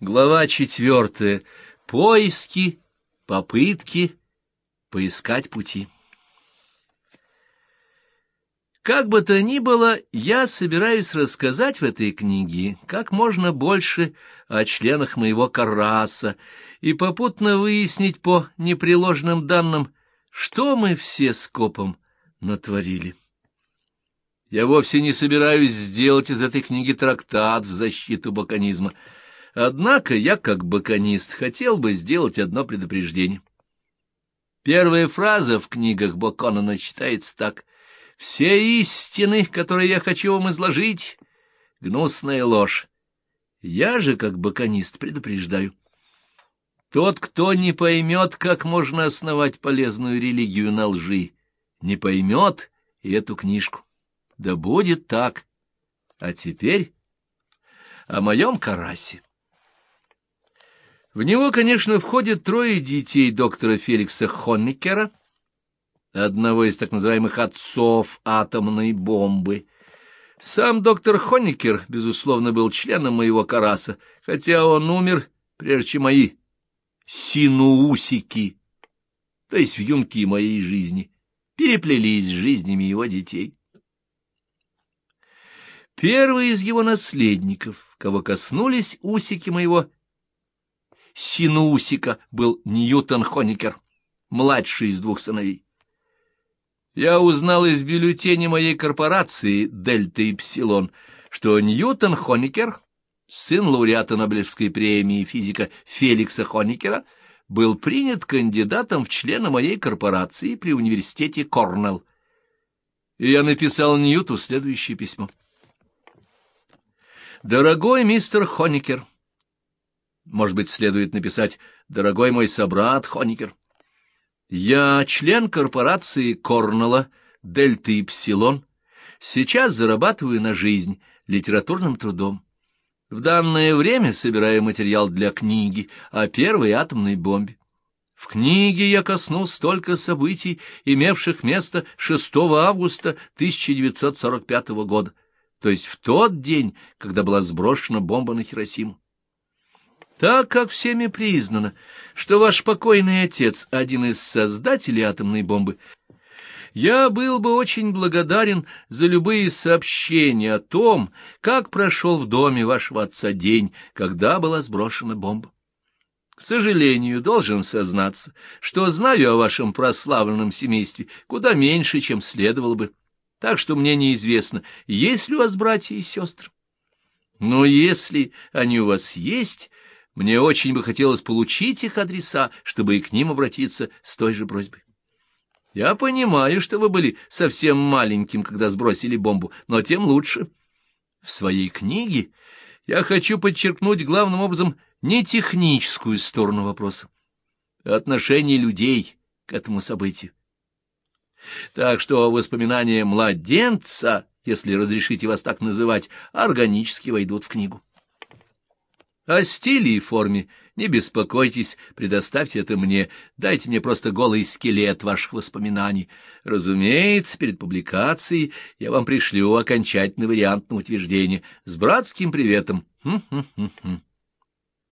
Глава четвертая. Поиски, попытки, поискать пути. Как бы то ни было, я собираюсь рассказать в этой книге как можно больше о членах моего караса и попутно выяснить по непреложным данным, что мы все скопом натворили. Я вовсе не собираюсь сделать из этой книги трактат в защиту баконизма — Однако я, как баконист, хотел бы сделать одно предупреждение. Первая фраза в книгах Боконона читается так. «Все истины, которые я хочу вам изложить, — гнусная ложь. Я же, как баконист, предупреждаю. Тот, кто не поймет, как можно основать полезную религию на лжи, не поймет и эту книжку. Да будет так. А теперь о моем карасе. В него, конечно, входят трое детей доктора Феликса Хонникера, одного из так называемых отцов атомной бомбы. Сам доктор Хонникер, безусловно, был членом моего караса, хотя он умер, прежде чем мои синуусики, то есть в вьюнки моей жизни, переплелись с жизнями его детей. Первый из его наследников, кого коснулись усики моего Синусика был Ньютон Хоникер, младший из двух сыновей. Я узнал из бюллетеня моей корпорации «Дельта Ипсилон», что Ньютон Хоникер, сын лауреата Нобелевской премии физика Феликса Хоникера, был принят кандидатом в члены моей корпорации при университете Корнелл. И я написал Ньюту следующее письмо. «Дорогой мистер Хоникер, — может быть, следует написать «Дорогой мой собрат Хоникер». Я член корпорации Корнелла, Дельта Ипсилон. Сейчас зарабатываю на жизнь литературным трудом. В данное время собираю материал для книги о первой атомной бомбе. В книге я коснусь столько событий, имевших место 6 августа 1945 года, то есть в тот день, когда была сброшена бомба на Хиросиму. Так как всеми признано, что ваш покойный отец — один из создателей атомной бомбы, я был бы очень благодарен за любые сообщения о том, как прошел в доме вашего отца день, когда была сброшена бомба. К сожалению, должен сознаться, что знаю о вашем прославленном семействе куда меньше, чем следовало бы, так что мне неизвестно, есть ли у вас братья и сестры. Но если они у вас есть, мне очень бы хотелось получить их адреса, чтобы и к ним обратиться с той же просьбой. Я понимаю, что вы были совсем маленьким, когда сбросили бомбу, но тем лучше. В своей книге я хочу подчеркнуть главным образом не техническую сторону вопроса, а отношение людей к этому событию. Так что воспоминания младенца, если разрешите вас так называть, органически войдут в книгу. О стиле и форме не беспокойтесь, предоставьте это мне, дайте мне просто голый скелет ваших воспоминаний. Разумеется, перед публикацией я вам пришлю окончательный вариант на утверждение с братским приветом. Хм -хм -хм -хм.